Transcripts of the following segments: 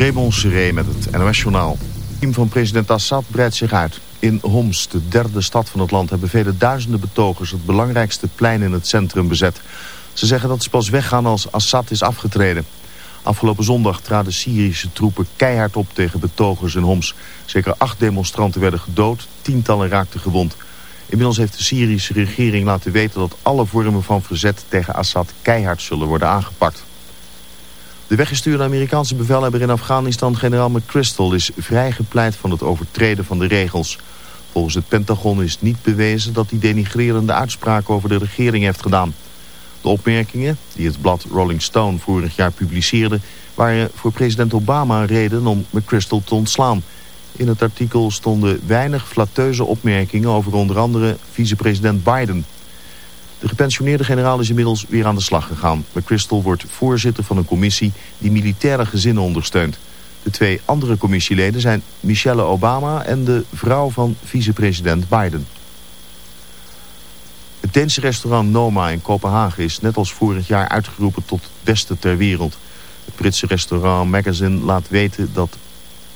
Raymond Seré met het NOS-journaal. Het team van president Assad breidt zich uit. In Homs, de derde stad van het land, hebben vele duizenden betogers het belangrijkste plein in het centrum bezet. Ze zeggen dat ze pas weggaan als Assad is afgetreden. Afgelopen zondag traden Syrische troepen keihard op tegen betogers in Homs. Zeker acht demonstranten werden gedood, tientallen raakten gewond. Inmiddels heeft de Syrische regering laten weten dat alle vormen van verzet tegen Assad keihard zullen worden aangepakt. De weggestuurde Amerikaanse bevelhebber in Afghanistan, generaal McChrystal, is vrijgepleit van het overtreden van de regels. Volgens het Pentagon is niet bewezen dat hij denigrerende uitspraken over de regering heeft gedaan. De opmerkingen, die het blad Rolling Stone vorig jaar publiceerde, waren voor president Obama een reden om McChrystal te ontslaan. In het artikel stonden weinig flatteuze opmerkingen over onder andere vicepresident Biden. De gepensioneerde generaal is inmiddels weer aan de slag gegaan. McChrystal wordt voorzitter van een commissie die militaire gezinnen ondersteunt. De twee andere commissieleden zijn Michelle Obama en de vrouw van vicepresident Biden. Het Deense restaurant Noma in Kopenhagen is net als vorig jaar uitgeroepen tot beste ter wereld. Het Britse restaurant Magazine laat weten dat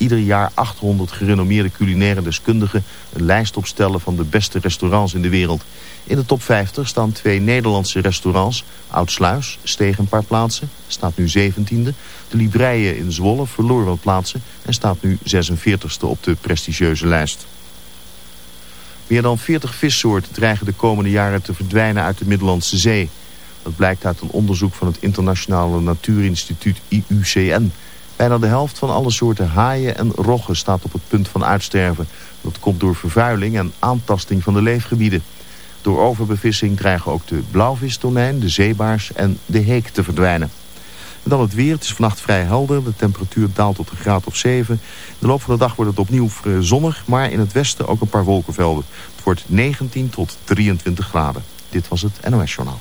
ieder jaar 800 gerenommeerde culinaire deskundigen een lijst opstellen van de beste restaurants in de wereld. In de top 50 staan twee Nederlandse restaurants. Oudsluis steeg een paar plaatsen, staat nu 17e. De Libreien in Zwolle verloor wat plaatsen en staat nu 46e op de prestigieuze lijst. Meer dan 40 vissoorten dreigen de komende jaren te verdwijnen uit de Middellandse Zee. Dat blijkt uit een onderzoek van het Internationale Natuurinstituut IUCN. Bijna de helft van alle soorten haaien en roggen staat op het punt van uitsterven. Dat komt door vervuiling en aantasting van de leefgebieden. Door overbevissing dreigen ook de blauwvistonijn, de zeebaars en de heek te verdwijnen. En dan het weer. Het is vannacht vrij helder. De temperatuur daalt tot een graad of 7. In de loop van de dag wordt het opnieuw zonnig, maar in het westen ook een paar wolkenvelden. Het wordt 19 tot 23 graden. Dit was het NOS Journaal.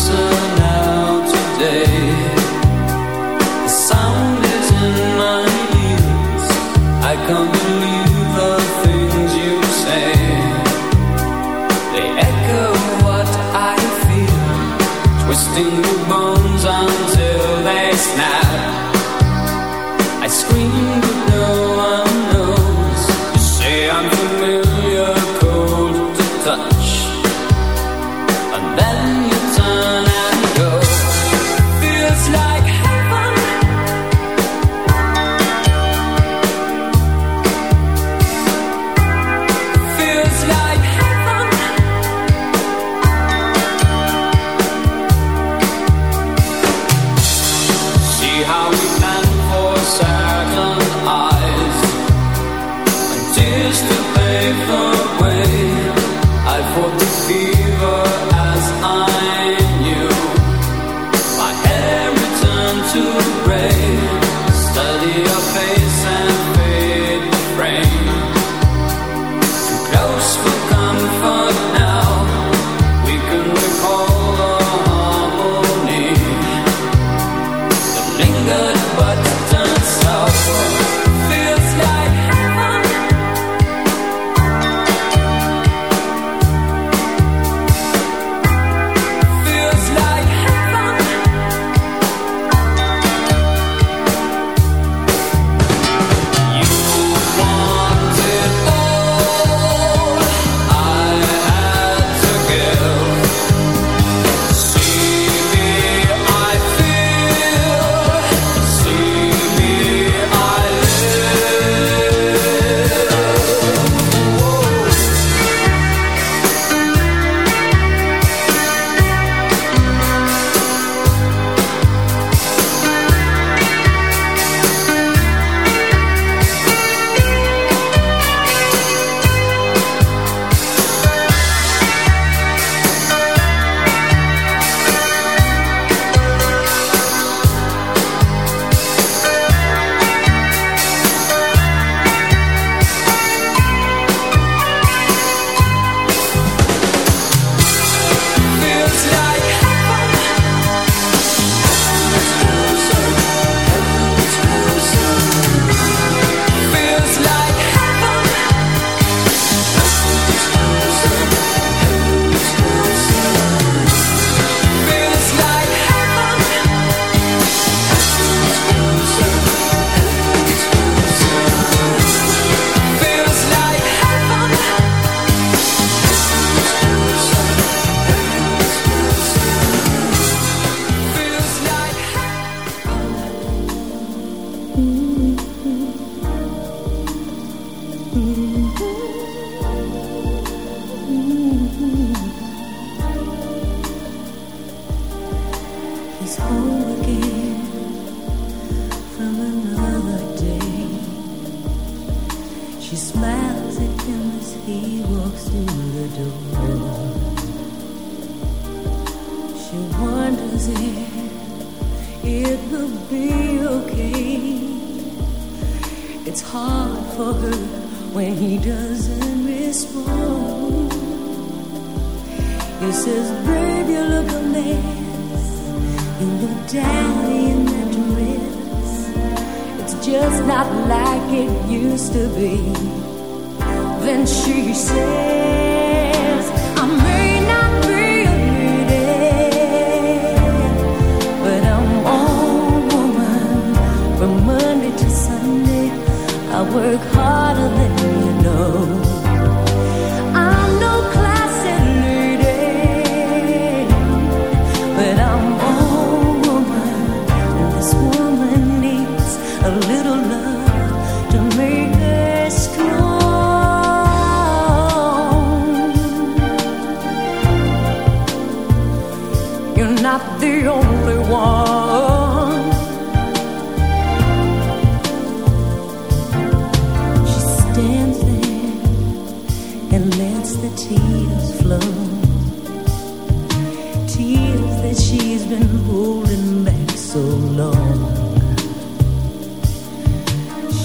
closer.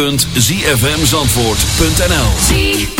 www.zfmzandvoort.nl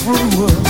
through us.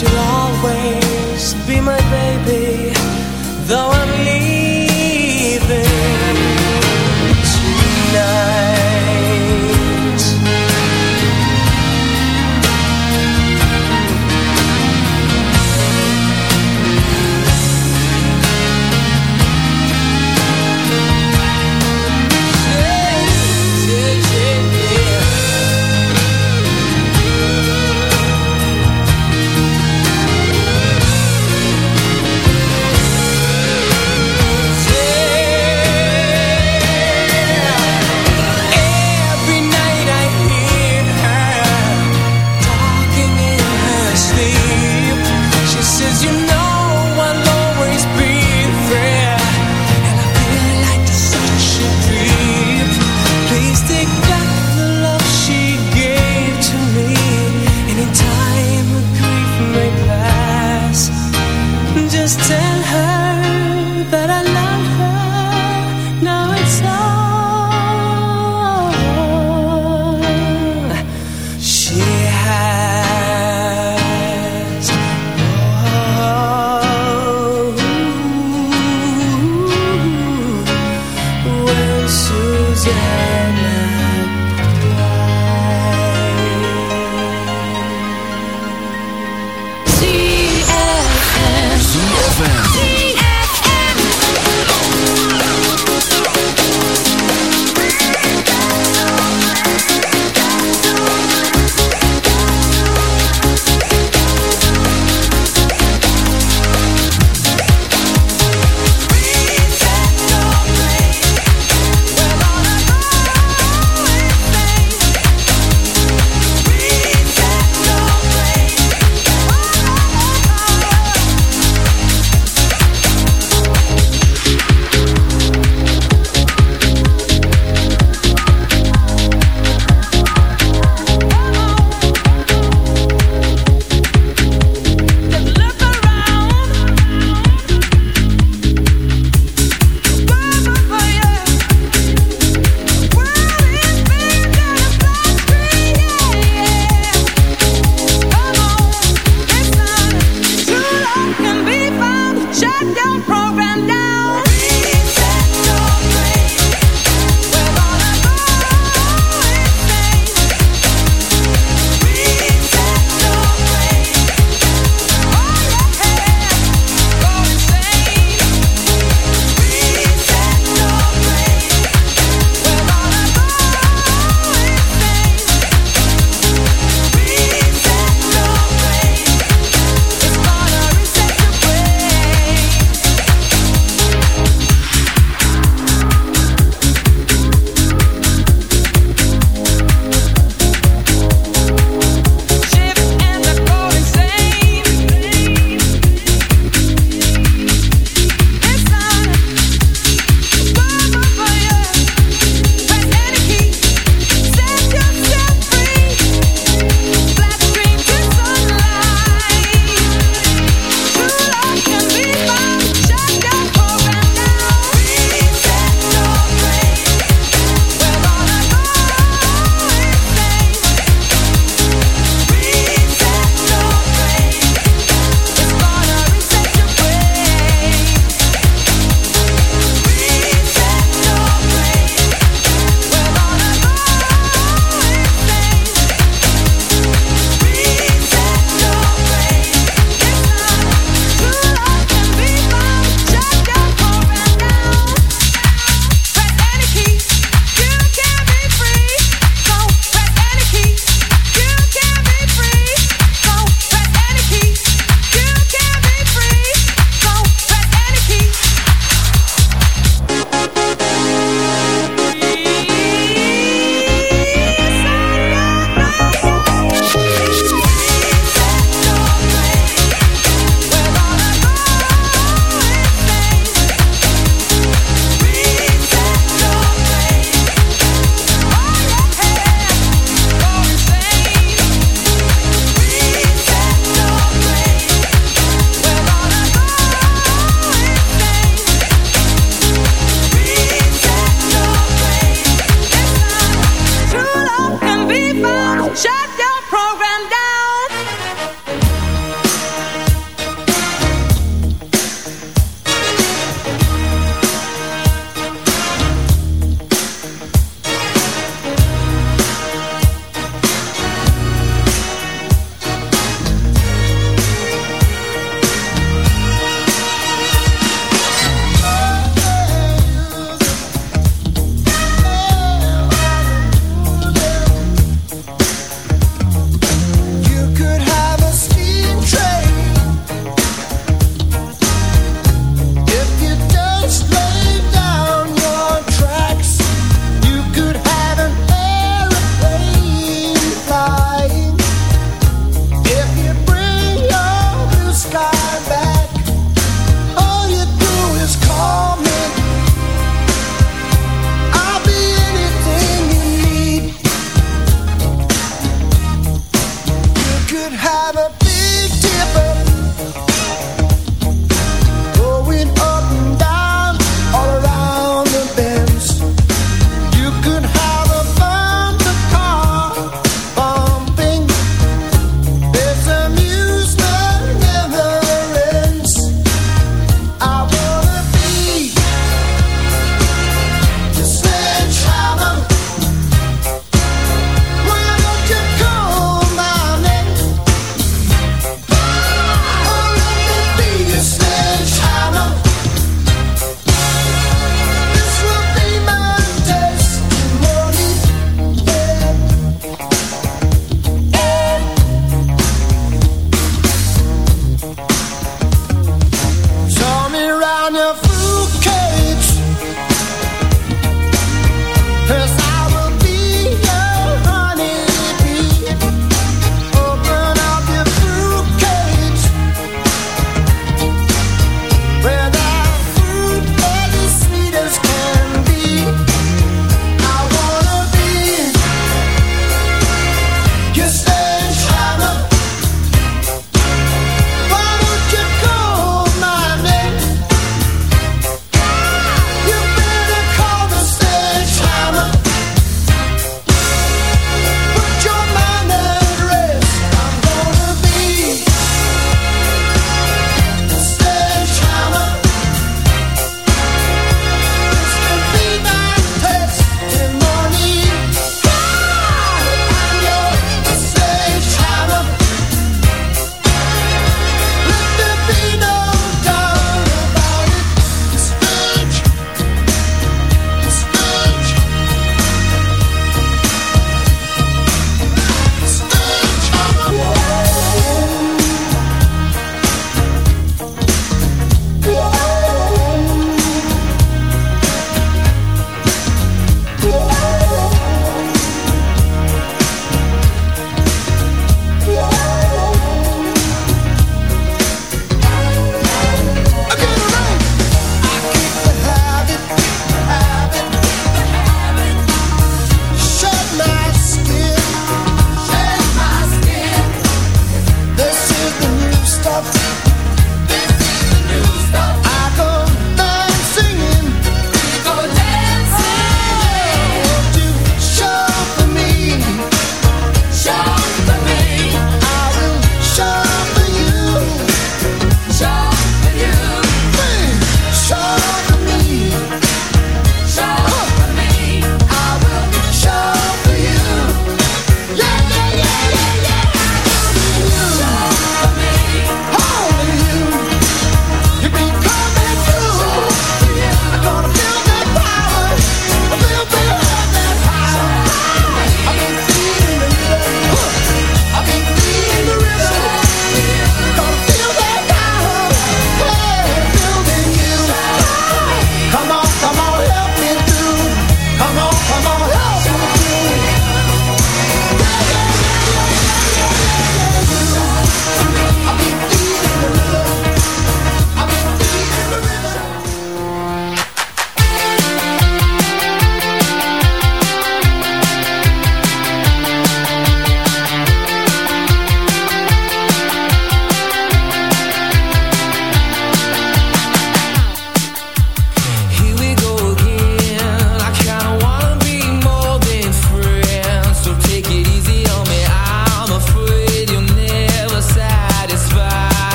you are.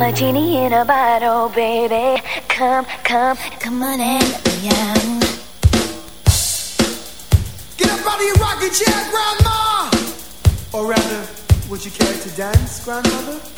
I'm a genie in a bottle, baby. Come, come, come on and be on. Get up out of your rocking chair, Grandma! Or rather, would you care to dance, Grandmother?